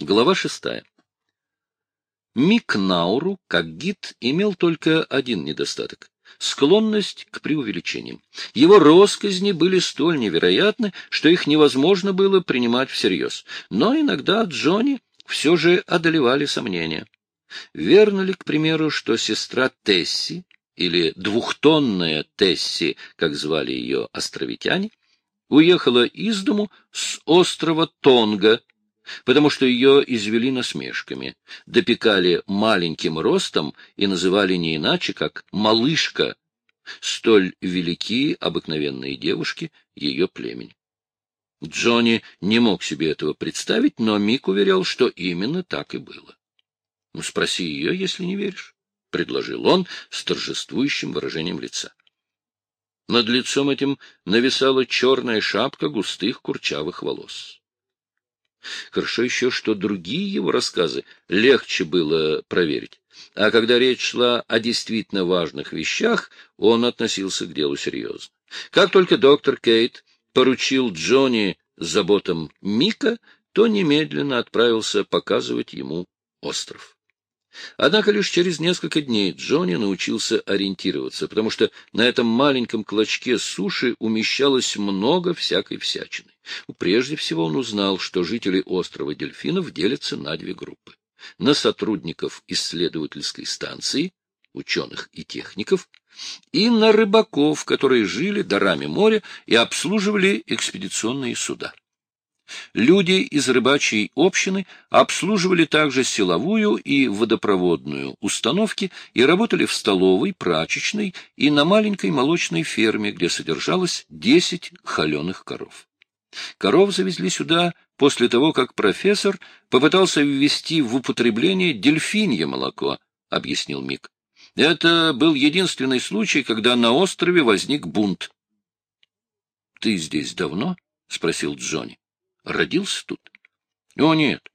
Глава шестая. Мик Науру, как гид, имел только один недостаток — склонность к преувеличениям. Его росказни были столь невероятны, что их невозможно было принимать всерьез. Но иногда Джонни все же одолевали сомнения. Верно ли, к примеру, что сестра Тесси, или двухтонная Тесси, как звали ее островитяне, уехала из дому с острова Тонга, потому что ее извели насмешками, допекали маленьким ростом и называли не иначе, как «малышка», столь велики обыкновенные девушки ее племени. Джонни не мог себе этого представить, но Мик уверял, что именно так и было. — Ну, спроси ее, если не веришь, — предложил он с торжествующим выражением лица. Над лицом этим нависала черная шапка густых курчавых волос. Хорошо еще, что другие его рассказы легче было проверить. А когда речь шла о действительно важных вещах, он относился к делу серьезно. Как только доктор Кейт поручил Джонни заботам Мика, то немедленно отправился показывать ему остров. Однако лишь через несколько дней Джонни научился ориентироваться, потому что на этом маленьком клочке суши умещалось много всякой всячины. Прежде всего он узнал, что жители острова Дельфинов делятся на две группы. На сотрудников исследовательской станции, ученых и техников, и на рыбаков, которые жили дарами моря и обслуживали экспедиционные суда. Люди из рыбачьей общины обслуживали также силовую и водопроводную установки и работали в столовой, прачечной и на маленькой молочной ферме, где содержалось 10 холеных коров. Коров завезли сюда после того, как профессор попытался ввести в употребление дельфинье молоко, — объяснил Мик. Это был единственный случай, когда на острове возник бунт. — Ты здесь давно? — спросил Джонни. — Родился тут? — О, нет.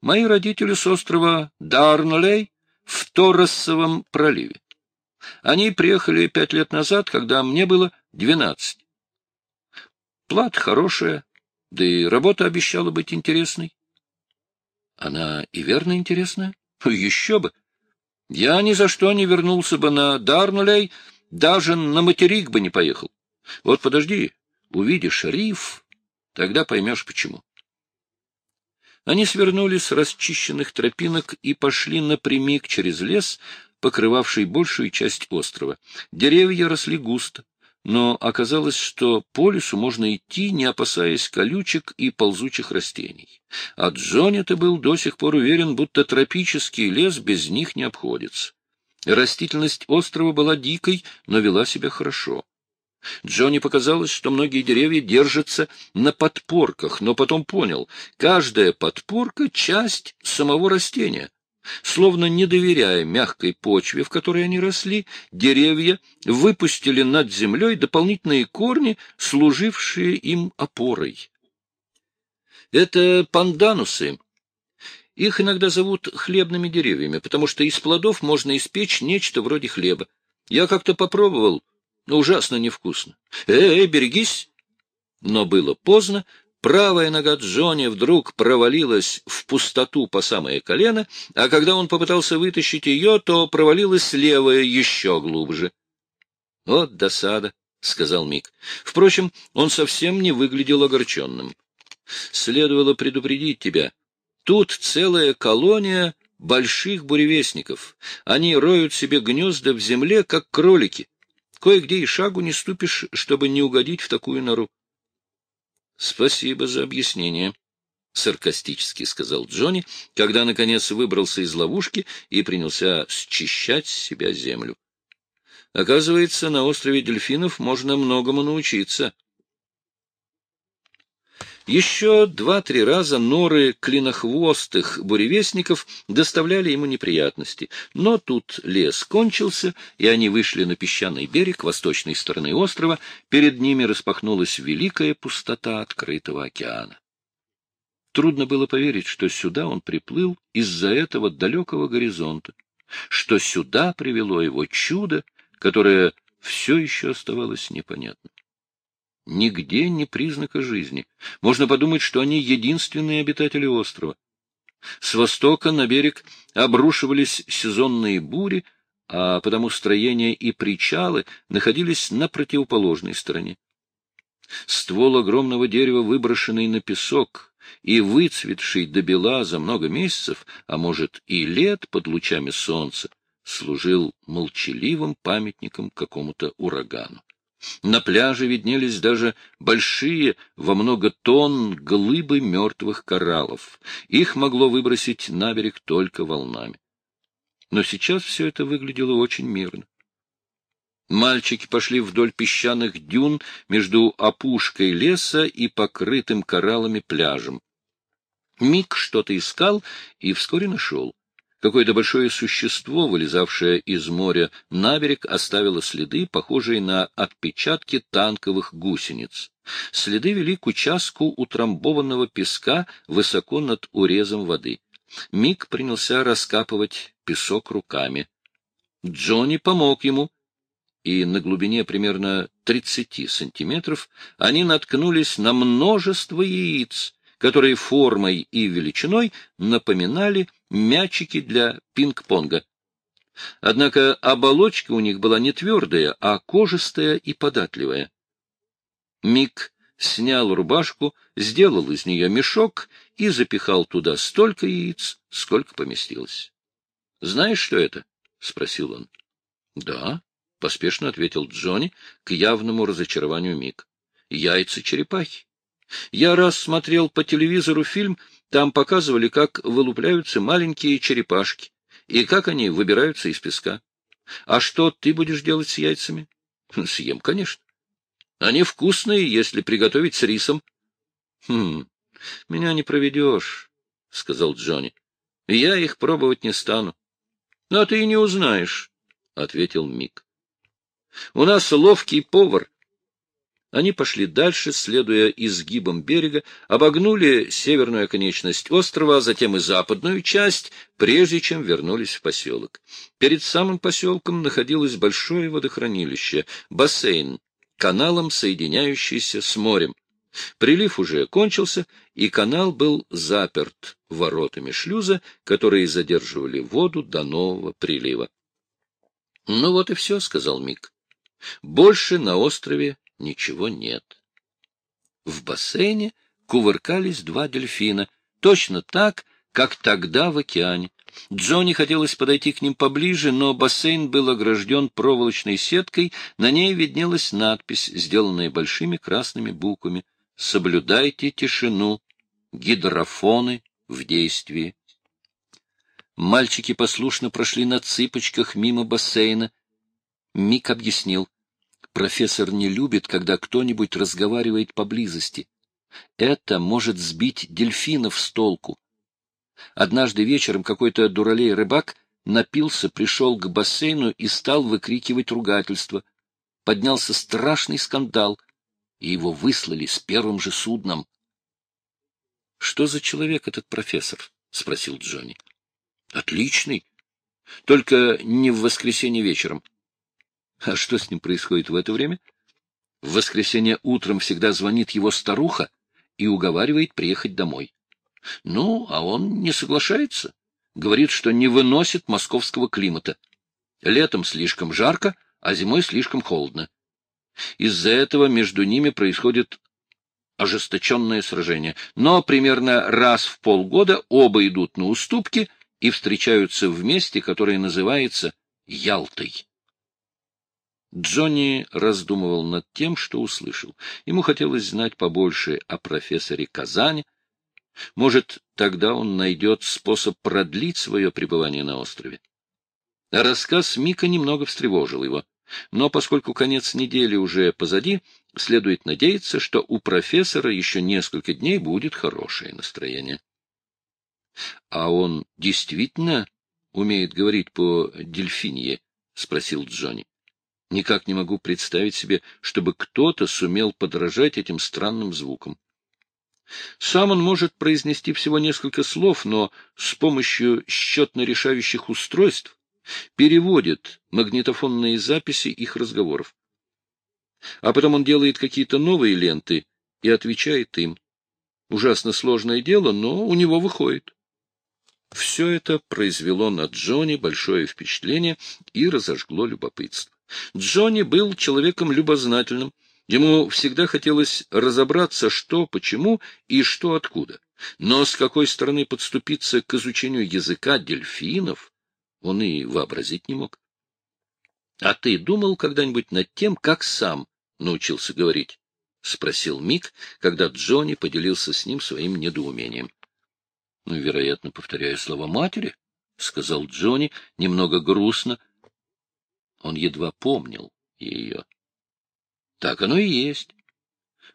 Мои родители с острова Дарнолей в Торресовом проливе. Они приехали пять лет назад, когда мне было двенадцать. Плата хорошая, да и работа обещала быть интересной. Она и верно интересная? Еще бы! Я ни за что не вернулся бы на Дарнулей, даже на материк бы не поехал. Вот подожди, увидишь риф, тогда поймешь почему. Они свернули с расчищенных тропинок и пошли напрямик через лес, покрывавший большую часть острова. Деревья росли густо, но оказалось, что по лесу можно идти, не опасаясь колючек и ползучих растений. А Джонни-то был до сих пор уверен, будто тропический лес без них не обходится. Растительность острова была дикой, но вела себя хорошо. Джонни показалось, что многие деревья держатся на подпорках, но потом понял, каждая подпорка — часть самого растения — Словно не доверяя мягкой почве, в которой они росли, деревья выпустили над землей дополнительные корни, служившие им опорой. Это панданусы. Их иногда зовут хлебными деревьями, потому что из плодов можно испечь нечто вроде хлеба. Я как-то попробовал, ужасно невкусно. Эй, берегись! Но было поздно, Правая нога Джонни вдруг провалилась в пустоту по самое колено, а когда он попытался вытащить ее, то провалилась левая еще глубже. — Вот досада, — сказал Мик. Впрочем, он совсем не выглядел огорченным. — Следовало предупредить тебя. Тут целая колония больших буревестников. Они роют себе гнезда в земле, как кролики. Кое-где и шагу не ступишь, чтобы не угодить в такую нору. — Спасибо за объяснение, — саркастически сказал Джонни, когда, наконец, выбрался из ловушки и принялся счищать с себя землю. — Оказывается, на острове дельфинов можно многому научиться. — еще два-три раза норы клинохвостых буревестников доставляли ему неприятности, но тут лес кончился, и они вышли на песчаный берег восточной стороны острова, перед ними распахнулась великая пустота открытого океана. Трудно было поверить, что сюда он приплыл из-за этого далекого горизонта, что сюда привело его чудо, которое все еще оставалось непонятным. Нигде ни признака жизни. Можно подумать, что они единственные обитатели острова. С востока на берег обрушивались сезонные бури, а потому строения и причалы находились на противоположной стороне. Ствол огромного дерева, выброшенный на песок и выцветший до бела за много месяцев, а может и лет под лучами солнца, служил молчаливым памятником какому-то урагану. На пляже виднелись даже большие во много тонн глыбы мертвых кораллов. Их могло выбросить на берег только волнами. Но сейчас все это выглядело очень мирно. Мальчики пошли вдоль песчаных дюн между опушкой леса и покрытым кораллами пляжем. Мик что-то искал и вскоре нашел. Какое-то большое существо, вылезавшее из моря на берег, оставило следы, похожие на отпечатки танковых гусениц. Следы вели к участку утрамбованного песка высоко над урезом воды. Мик принялся раскапывать песок руками. Джонни помог ему, и на глубине примерно 30 сантиметров они наткнулись на множество яиц, которые формой и величиной напоминали мячики для пинг-понга. Однако оболочка у них была не твердая, а кожистая и податливая. Мик снял рубашку, сделал из нее мешок и запихал туда столько яиц, сколько поместилось. — Знаешь, что это? — спросил он. — Да, — поспешно ответил Джонни к явному разочарованию Мик. — Яйца черепахи. Я раз смотрел по телевизору фильм, там показывали, как вылупляются маленькие черепашки и как они выбираются из песка. А что ты будешь делать с яйцами? Съем, конечно. Они вкусные, если приготовить с рисом. Хм, меня не проведешь, — сказал Джонни. Я их пробовать не стану. — А ты и не узнаешь, — ответил Мик. — У нас ловкий повар. Они пошли дальше, следуя изгибам берега, обогнули северную оконечность острова, а затем и западную часть, прежде чем вернулись в поселок. Перед самым поселком находилось большое водохранилище, бассейн, каналом соединяющийся с морем. Прилив уже кончился, и канал был заперт воротами шлюза, которые задерживали воду до нового прилива. — Ну вот и все, — сказал Мик. — Больше на острове ничего нет. В бассейне кувыркались два дельфина, точно так, как тогда в океане. Джонни хотелось подойти к ним поближе, но бассейн был огражден проволочной сеткой, на ней виднелась надпись, сделанная большими красными буквами «Соблюдайте тишину, гидрофоны в действии». Мальчики послушно прошли на цыпочках мимо бассейна. Мик объяснил. Профессор не любит, когда кто-нибудь разговаривает поблизости. Это может сбить дельфинов с толку. Однажды вечером какой-то дуралей-рыбак напился, пришел к бассейну и стал выкрикивать ругательство. Поднялся страшный скандал, и его выслали с первым же судном. — Что за человек этот профессор? — спросил Джонни. — Отличный. Только не в воскресенье вечером. А что с ним происходит в это время? В воскресенье утром всегда звонит его старуха и уговаривает приехать домой. Ну, а он не соглашается. Говорит, что не выносит московского климата. Летом слишком жарко, а зимой слишком холодно. Из-за этого между ними происходит ожесточенное сражение. Но примерно раз в полгода оба идут на уступки и встречаются в месте, которое называется Ялтой. Джонни раздумывал над тем, что услышал. Ему хотелось знать побольше о профессоре Казани. Может, тогда он найдет способ продлить свое пребывание на острове. Рассказ Мика немного встревожил его. Но поскольку конец недели уже позади, следует надеяться, что у профессора еще несколько дней будет хорошее настроение. — А он действительно умеет говорить по-дельфинье? — спросил Джонни. Никак не могу представить себе, чтобы кто-то сумел подражать этим странным звукам. Сам он может произнести всего несколько слов, но с помощью счетно-решающих устройств переводит магнитофонные записи их разговоров. А потом он делает какие-то новые ленты и отвечает им. Ужасно сложное дело, но у него выходит. Все это произвело на Джонни большое впечатление и разожгло любопытство. Джонни был человеком любознательным, ему всегда хотелось разобраться, что, почему и что откуда. Но с какой стороны подступиться к изучению языка дельфинов, он и вообразить не мог. — А ты думал когда-нибудь над тем, как сам научился говорить? — спросил Мик, когда Джонни поделился с ним своим недоумением. — Ну, вероятно, повторяя слова матери, — сказал Джонни немного грустно. Он едва помнил ее. — Так оно и есть.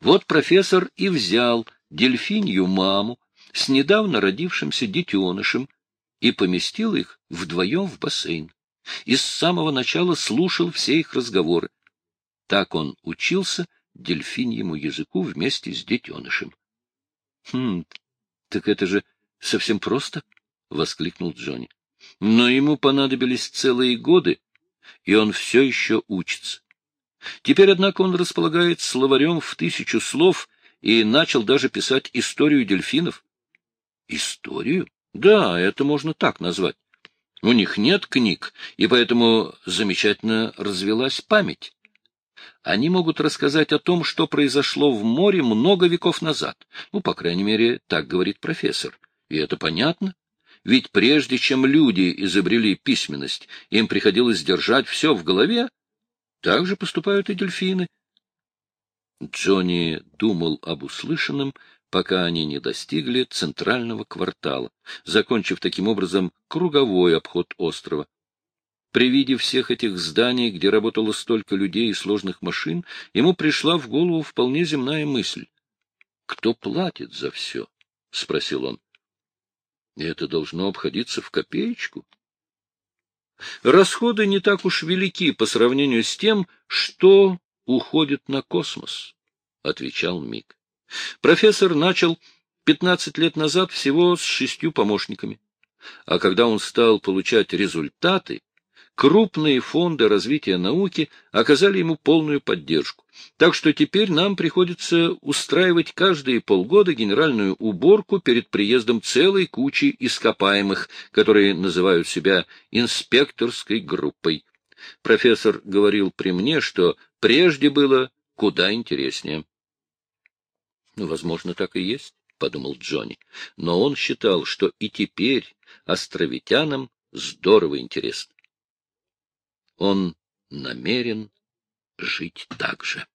Вот профессор и взял дельфинью маму с недавно родившимся детенышем и поместил их вдвоем в бассейн и с самого начала слушал все их разговоры. Так он учился дельфиньему языку вместе с детенышем. — Хм, так это же совсем просто, — воскликнул Джонни. Но ему понадобились целые годы, и он все еще учится. Теперь, однако, он располагает словарем в тысячу слов и начал даже писать историю дельфинов. Историю? Да, это можно так назвать. У них нет книг, и поэтому замечательно развелась память. Они могут рассказать о том, что произошло в море много веков назад. Ну, по крайней мере, так говорит профессор. И это понятно. Ведь прежде чем люди изобрели письменность, им приходилось держать все в голове. Так же поступают и дельфины. Джонни думал об услышанном, пока они не достигли центрального квартала, закончив таким образом круговой обход острова. При виде всех этих зданий, где работало столько людей и сложных машин, ему пришла в голову вполне земная мысль. «Кто платит за все?» — спросил он. «И это должно обходиться в копеечку?» Расходы не так уж велики по сравнению с тем, что уходит на космос, — отвечал Мик. Профессор начал 15 лет назад всего с шестью помощниками. А когда он стал получать результаты, крупные фонды развития науки оказали ему полную поддержку. Так что теперь нам приходится устраивать каждые полгода генеральную уборку перед приездом целой кучи ископаемых, которые называют себя инспекторской группой. Профессор говорил при мне, что прежде было куда интереснее. Ну, возможно, так и есть, — подумал Джонни. Но он считал, что и теперь островитянам здорово интересно. Он намерен жить так же.